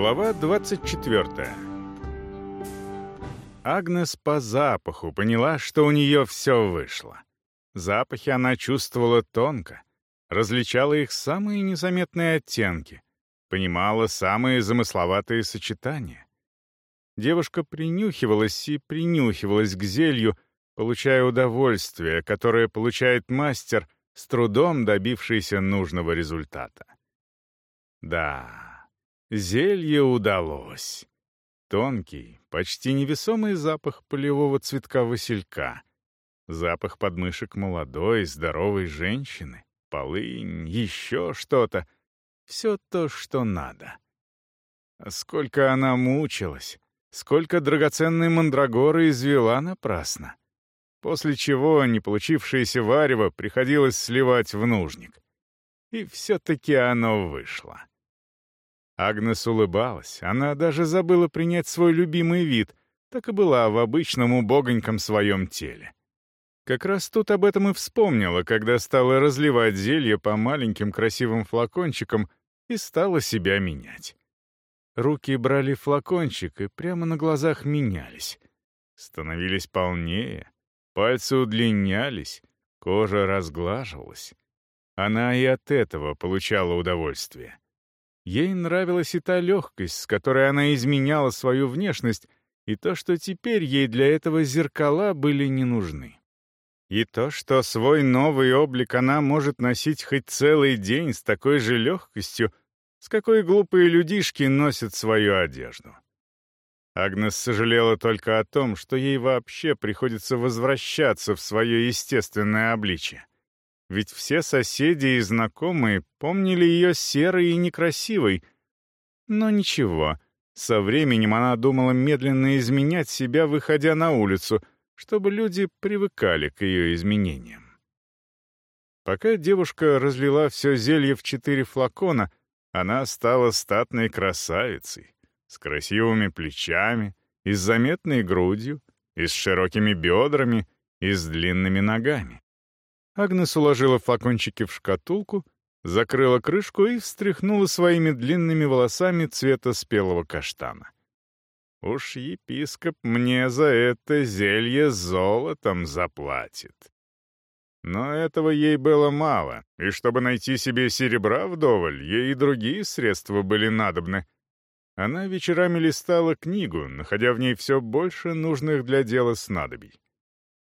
Глава 24 Агнес по запаху поняла, что у нее все вышло. Запахи она чувствовала тонко, различала их самые незаметные оттенки, понимала самые замысловатые сочетания. Девушка принюхивалась и принюхивалась к зелью, получая удовольствие, которое получает мастер, с трудом добившийся нужного результата. Да, зелье удалось. Тонкий, почти невесомый запах полевого цветка василька. Запах подмышек молодой, здоровой женщины. Полынь, еще что-то. Все то, что надо. Сколько она мучилась, сколько драгоценной мандрагоры извела напрасно. После чего не получившееся варево приходилось сливать в нужник. И все-таки оно вышло. Агнес улыбалась, она даже забыла принять свой любимый вид, так и была в обычном убогоньком своем теле. Как раз тут об этом и вспомнила, когда стала разливать зелье по маленьким красивым флакончикам и стала себя менять. Руки брали флакончик и прямо на глазах менялись. Становились полнее, пальцы удлинялись, кожа разглаживалась. Она и от этого получала удовольствие. Ей нравилась и та легкость, с которой она изменяла свою внешность, и то, что теперь ей для этого зеркала были не нужны. И то, что свой новый облик она может носить хоть целый день с такой же легкостью, с какой глупые людишки носят свою одежду. Агнес сожалела только о том, что ей вообще приходится возвращаться в свое естественное обличие. Ведь все соседи и знакомые помнили ее серой и некрасивой. Но ничего, со временем она думала медленно изменять себя, выходя на улицу, чтобы люди привыкали к ее изменениям. Пока девушка разлила все зелье в четыре флакона, она стала статной красавицей, с красивыми плечами, и с заметной грудью, и с широкими бедрами, и с длинными ногами. Агнес уложила флакончики в шкатулку, закрыла крышку и встряхнула своими длинными волосами цвета спелого каштана. Уж епископ мне за это зелье золотом заплатит. Но этого ей было мало, и чтобы найти себе серебра вдоволь, ей и другие средства были надобны. Она вечерами листала книгу, находя в ней все больше нужных для дела снадобий.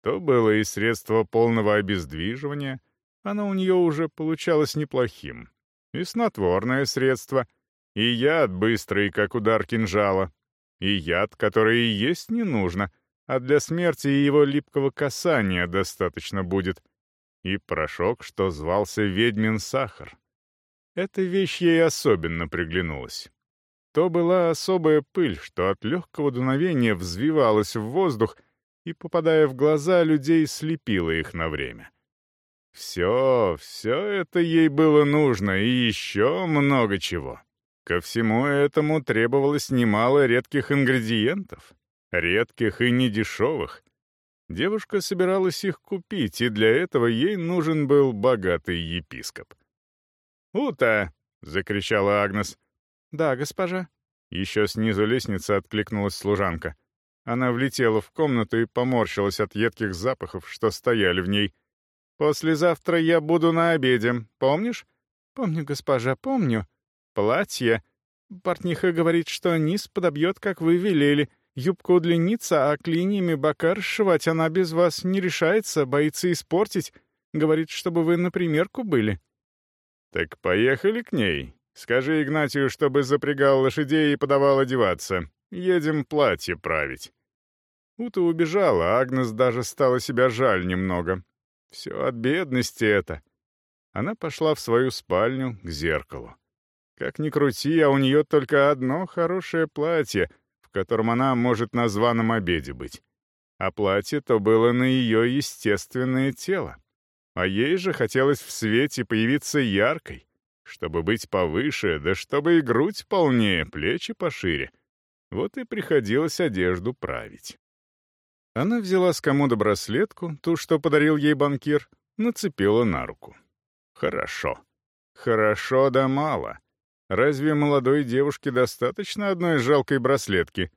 То было и средство полного обездвиживания, оно у нее уже получалось неплохим, и снотворное средство, и яд быстрый, как удар кинжала, и яд, который и есть не нужно, а для смерти его липкого касания достаточно будет, и порошок, что звался ведьмин сахар. Эта вещь ей особенно приглянулась. То была особая пыль, что от легкого дуновения взвивалась в воздух и, попадая в глаза, людей слепила их на время. Все, все это ей было нужно, и еще много чего. Ко всему этому требовалось немало редких ингредиентов, редких и недешевых. Девушка собиралась их купить, и для этого ей нужен был богатый епископ. «Ута!» — закричала Агнес. «Да, госпожа». Еще снизу лестницы откликнулась служанка. Она влетела в комнату и поморщилась от едких запахов, что стояли в ней. «Послезавтра я буду на обеде, помнишь?» «Помню, госпожа, помню. Платье. Портниха говорит, что низ подобьет, как вы велели. Юбка удлинится, а клиньями бока расшивать она без вас не решается, боится испортить. Говорит, чтобы вы на примерку были». «Так поехали к ней. Скажи Игнатию, чтобы запрягал лошадей и подавал одеваться. Едем платье править». Ута убежала, а Агнес даже стала себя жаль немного. Все от бедности это. Она пошла в свою спальню к зеркалу. Как ни крути, а у нее только одно хорошее платье, в котором она может на званом обеде быть. А платье-то было на ее естественное тело. А ей же хотелось в свете появиться яркой, чтобы быть повыше, да чтобы и грудь полнее, плечи пошире. Вот и приходилось одежду править. Она взяла с комода браслетку, ту, что подарил ей банкир, нацепила на руку. Хорошо. Хорошо да мало. Разве молодой девушке достаточно одной жалкой браслетки?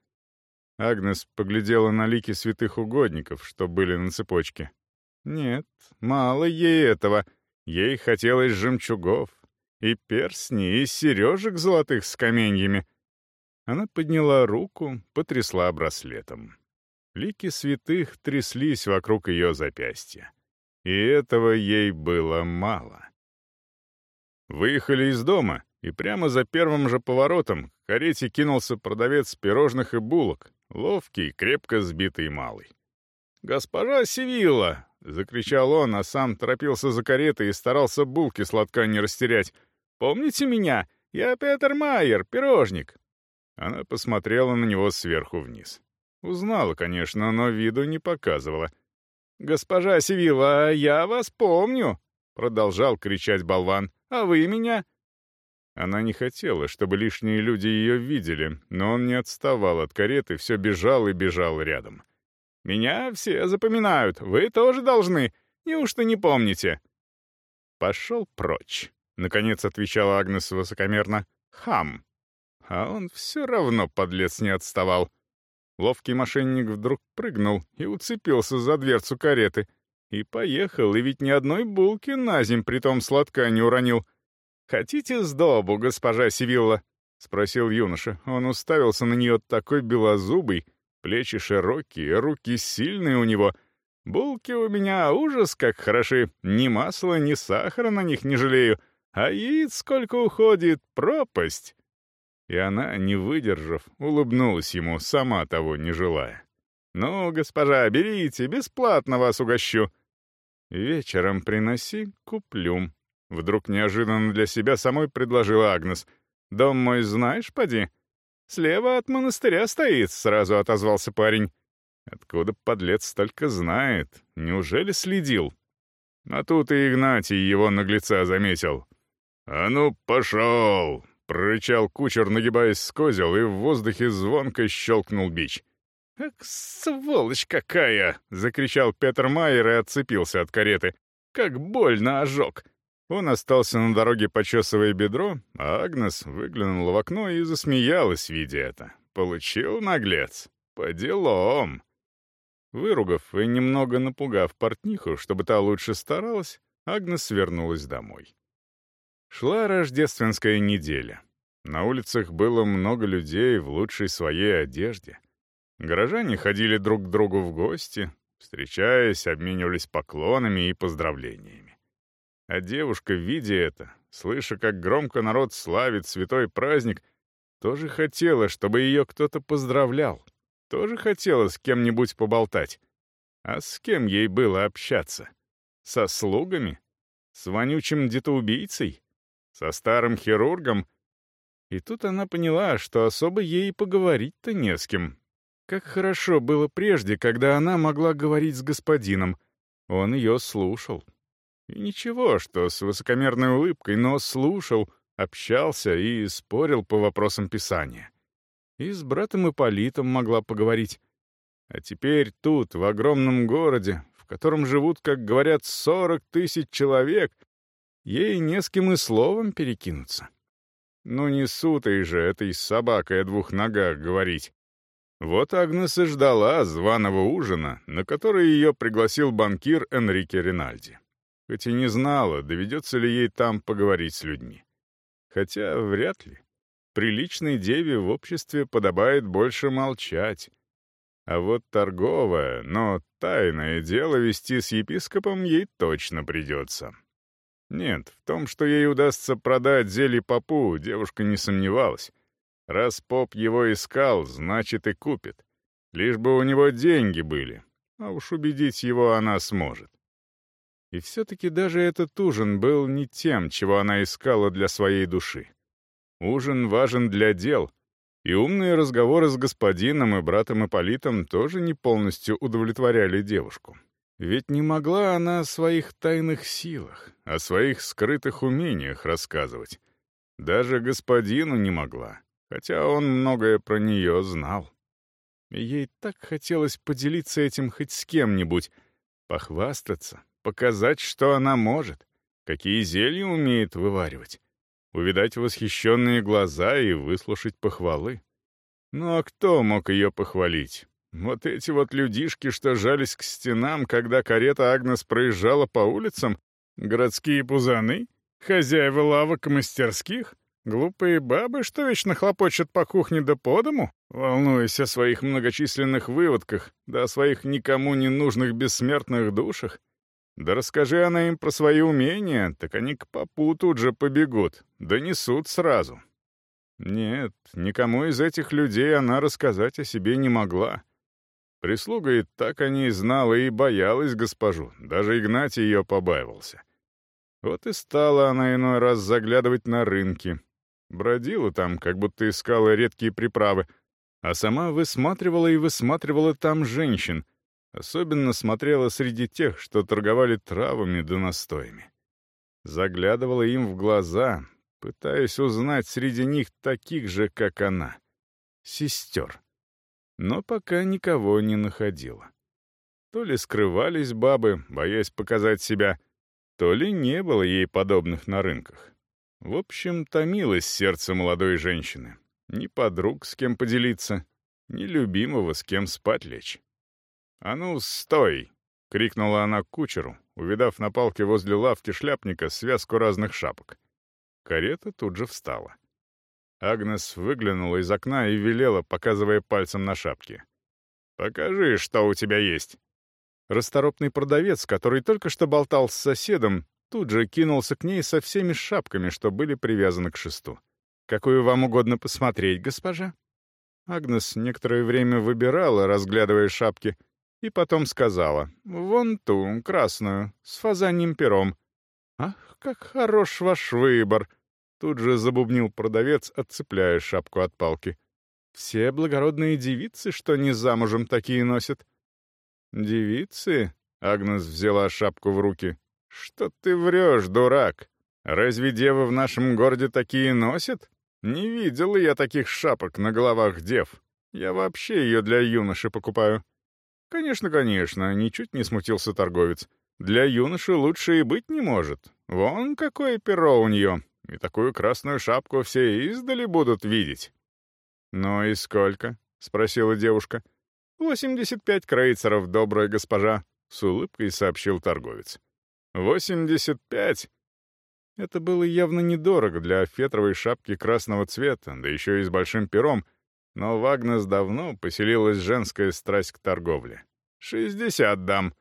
Агнес поглядела на лики святых угодников, что были на цепочке. Нет, мало ей этого. Ей хотелось жемчугов, и перстней, и сережек золотых с каменьями. Она подняла руку, потрясла браслетом. Лики святых тряслись вокруг ее запястья. И этого ей было мало. Выехали из дома, и прямо за первым же поворотом к карете кинулся продавец пирожных и булок, ловкий, крепко сбитый малый. «Госпожа Сивилла!» — закричал он, а сам торопился за каретой и старался булки сладка не растерять. «Помните меня? Я Петер Майер, пирожник!» Она посмотрела на него сверху вниз. Узнала, конечно, но виду не показывала. «Госпожа Сивилла, я вас помню!» — продолжал кричать болван. «А вы меня?» Она не хотела, чтобы лишние люди ее видели, но он не отставал от кареты, все бежал и бежал рядом. «Меня все запоминают, вы тоже должны. Неужто не помните?» «Пошел прочь», — наконец отвечала Агнес высокомерно. «Хам». А он все равно, подлец, не отставал. Ловкий мошенник вдруг прыгнул и уцепился за дверцу кареты. И поехал, и ведь ни одной булки на зим притом сладка не уронил. «Хотите сдобу, госпожа Сивилла?» — спросил юноша. Он уставился на нее такой белозубый, плечи широкие, руки сильные у него. «Булки у меня ужас как хороши, ни масла, ни сахара на них не жалею, а яиц сколько уходит, пропасть!» И она, не выдержав, улыбнулась ему, сама того не желая. «Ну, госпожа, берите, бесплатно вас угощу». «Вечером приноси, куплю». Вдруг неожиданно для себя самой предложила Агнес. «Дом мой знаешь, поди?» «Слева от монастыря стоит», — сразу отозвался парень. Откуда подлец столько знает? Неужели следил? А тут и Игнатий его наглеца заметил. «А ну, пошел!» Прорычал кучер, нагибаясь с козел, и в воздухе звонко щелкнул бич. «Ах, сволочь какая!» — закричал Петр Майер и отцепился от кареты. «Как больно ожог!» Он остался на дороге, почесывая бедро, а Агнес выглянула в окно и засмеялась, видя это. Получил наглец. По делам. Выругав и немного напугав портниху, чтобы та лучше старалась, Агнес вернулась домой. Шла рождественская неделя. На улицах было много людей в лучшей своей одежде. Горожане ходили друг к другу в гости, встречаясь, обменивались поклонами и поздравлениями. А девушка, видя это, слыша, как громко народ славит святой праздник, тоже хотела, чтобы ее кто-то поздравлял, тоже хотела с кем-нибудь поболтать. А с кем ей было общаться? Со слугами? С вонючим детоубийцей? Со старым хирургом? И тут она поняла, что особо ей поговорить-то не с кем. Как хорошо было прежде, когда она могла говорить с господином. Он ее слушал. И ничего, что с высокомерной улыбкой, но слушал, общался и спорил по вопросам Писания. И с братом Ипполитом могла поговорить. А теперь тут, в огромном городе, в котором живут, как говорят, сорок тысяч человек, Ей не с кем и словом перекинуться. Ну не сутой же этой собакой о двух ногах говорить. Вот Агнес и ждала званого ужина, на который ее пригласил банкир Энрике Ринальди. Хоть и не знала, доведется ли ей там поговорить с людьми. Хотя вряд ли. Приличной деве в обществе подобает больше молчать. А вот торговое, но тайное дело вести с епископом ей точно придется. Нет, в том, что ей удастся продать зелье попу, девушка не сомневалась. Раз поп его искал, значит и купит. Лишь бы у него деньги были, а уж убедить его она сможет. И все-таки даже этот ужин был не тем, чего она искала для своей души. Ужин важен для дел, и умные разговоры с господином и братом Ипполитом тоже не полностью удовлетворяли девушку. Ведь не могла она о своих тайных силах, о своих скрытых умениях рассказывать. Даже господину не могла, хотя он многое про нее знал. Ей так хотелось поделиться этим хоть с кем-нибудь, похвастаться, показать, что она может, какие зелья умеет вываривать. увидать восхищенные глаза и выслушать похвалы. Ну а кто мог ее похвалить? Вот эти вот людишки, что жались к стенам, когда карета Агнес проезжала по улицам? Городские пузаны? Хозяева лавок и мастерских? Глупые бабы, что вечно хлопочут по кухне да по дому, волнуясь о своих многочисленных выводках, да о своих никому не нужных бессмертных душах? Да расскажи она им про свои умения, так они к попу тут же побегут, донесут сразу. Нет, никому из этих людей она рассказать о себе не могла. Прислуга и так о ней знала и боялась госпожу, даже Игнатий ее побаивался. Вот и стала она иной раз заглядывать на рынки. Бродила там, как будто искала редкие приправы, а сама высматривала и высматривала там женщин, особенно смотрела среди тех, что торговали травами да настоями. Заглядывала им в глаза, пытаясь узнать среди них таких же, как она, сестер но пока никого не находила. То ли скрывались бабы, боясь показать себя, то ли не было ей подобных на рынках. В общем, томилось сердце молодой женщины. Ни подруг, с кем поделиться, ни любимого, с кем спать лечь. «А ну, стой!» — крикнула она кучеру, увидав на палке возле лавки шляпника связку разных шапок. Карета тут же встала. Агнес выглянула из окна и велела, показывая пальцем на шапке. «Покажи, что у тебя есть». Расторопный продавец, который только что болтал с соседом, тут же кинулся к ней со всеми шапками, что были привязаны к шесту. «Какую вам угодно посмотреть, госпожа?» Агнес некоторое время выбирала, разглядывая шапки, и потом сказала, «Вон ту, красную, с фазаньим пером». «Ах, как хорош ваш выбор!» Тут же забубнил продавец, отцепляя шапку от палки. «Все благородные девицы, что не замужем, такие носят». «Девицы?» — Агнес взяла шапку в руки. «Что ты врешь, дурак? Разве девы в нашем городе такие носят? Не видел я таких шапок на головах дев. Я вообще ее для юноши покупаю». «Конечно, конечно», — ничуть не смутился торговец. «Для юноши лучше и быть не может. Вон какое перо у нее, и такую красную шапку все издали будут видеть». «Ну и сколько?» — спросила девушка. «Восемьдесят пять крейцеров, добрая госпожа», — с улыбкой сообщил торговец. «Восемьдесят пять!» Это было явно недорого для фетровой шапки красного цвета, да еще и с большим пером, но в Агнес давно поселилась женская страсть к торговле. «Шестьдесят дам!»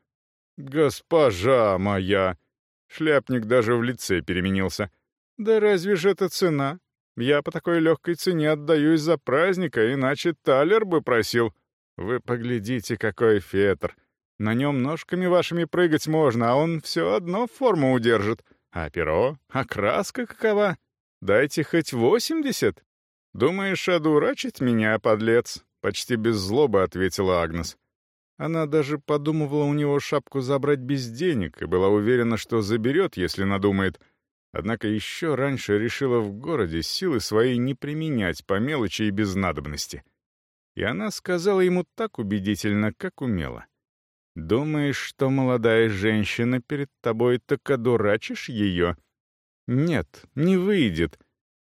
«Госпожа моя!» Шляпник даже в лице переменился. «Да разве же это цена? Я по такой легкой цене отдаюсь за праздника, иначе талер бы просил. Вы поглядите, какой фетр. На нем ножками вашими прыгать можно, а он все одно форму удержит. А перо? А краска какова? Дайте хоть восемьдесят. Думаешь, одурачить меня, подлец?» Почти без злобы ответила Агнес. Она даже подумывала у него шапку забрать без денег и была уверена, что заберет, если надумает — Однако еще раньше решила в городе силы свои не применять по мелочи и без надобности. И она сказала ему так убедительно, как умела. «Думаешь, что молодая женщина перед тобой так одурачишь ее?» «Нет, не выйдет.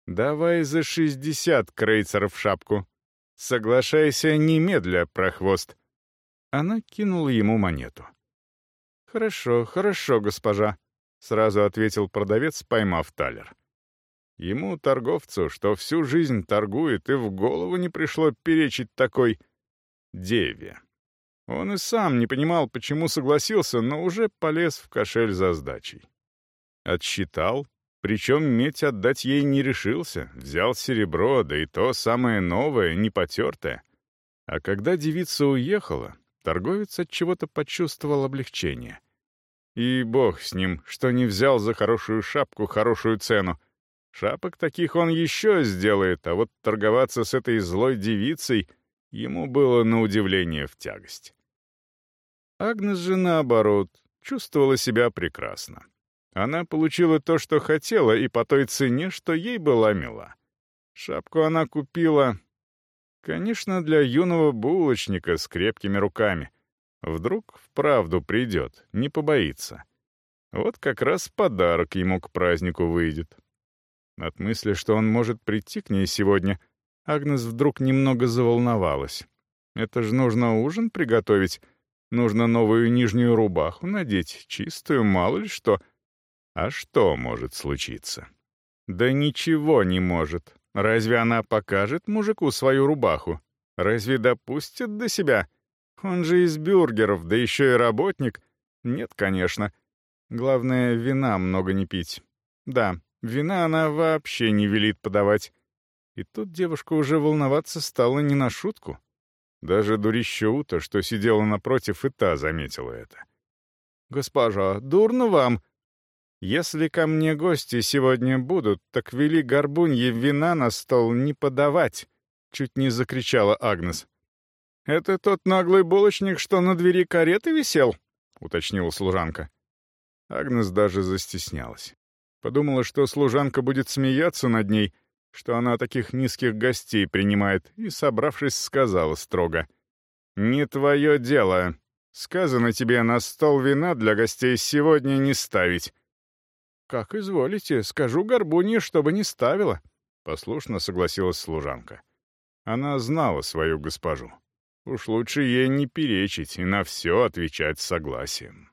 Давай за шестьдесят крейцеров шапку. Соглашайся немедля, прохвост». Она кинула ему монету. «Хорошо, хорошо, госпожа», — сразу ответил продавец, поймав талер. Ему, торговцу, что всю жизнь торгует, и в голову не пришло перечить такой деве. Он и сам не понимал, почему согласился, но уже полез в кошель за сдачей. Отсчитал, причем медь отдать ей не решился, взял серебро, да и то самое новое, не потертое. А когда девица уехала, торговец от чего-то почувствовал облегчение. И бог с ним, что не взял за хорошую шапку хорошую цену. Шапок таких он еще сделает, а вот торговаться с этой злой девицей ему было на удивление в тягость. Агнес же, наоборот, чувствовала себя прекрасно. Она получила то, что хотела, и по той цене, что ей была мила. Шапку она купила, конечно, для юного булочника с крепкими руками, Вдруг вправду придет, не побоится. Вот как раз подарок ему к празднику выйдет. От мысли, что он может прийти к ней сегодня, Агнес вдруг немного заволновалась. Это же нужно ужин приготовить, нужно новую нижнюю рубаху надеть, чистую, мало ли что. А что может случиться? Да ничего не может. Разве она покажет мужику свою рубаху? Разве допустит до себя? Он же из бюргеров, да еще и работник. Нет, конечно. Главное, вина много не пить. Да, вина она вообще не велит подавать. И тут девушка уже волноваться стала не на шутку. Даже Дурищеута, что сидела напротив, и та заметила это. «Госпожа, дурно вам. Если ко мне гости сегодня будут, так вели горбунье вина на стол не подавать», — чуть не закричала Агнес. «Это тот наглый булочник, что на двери кареты висел?» — уточнила служанка. Агнес даже застеснялась. Подумала, что служанка будет смеяться над ней, что она таких низких гостей принимает, и, собравшись, сказала строго. «Не твое дело. Сказано тебе на стол вина для гостей сегодня не ставить». «Как изволите, скажу горбунье, чтобы не ставила», — послушно согласилась служанка. Она знала свою госпожу. Уж лучше ей не перечить и на все отвечать согласием.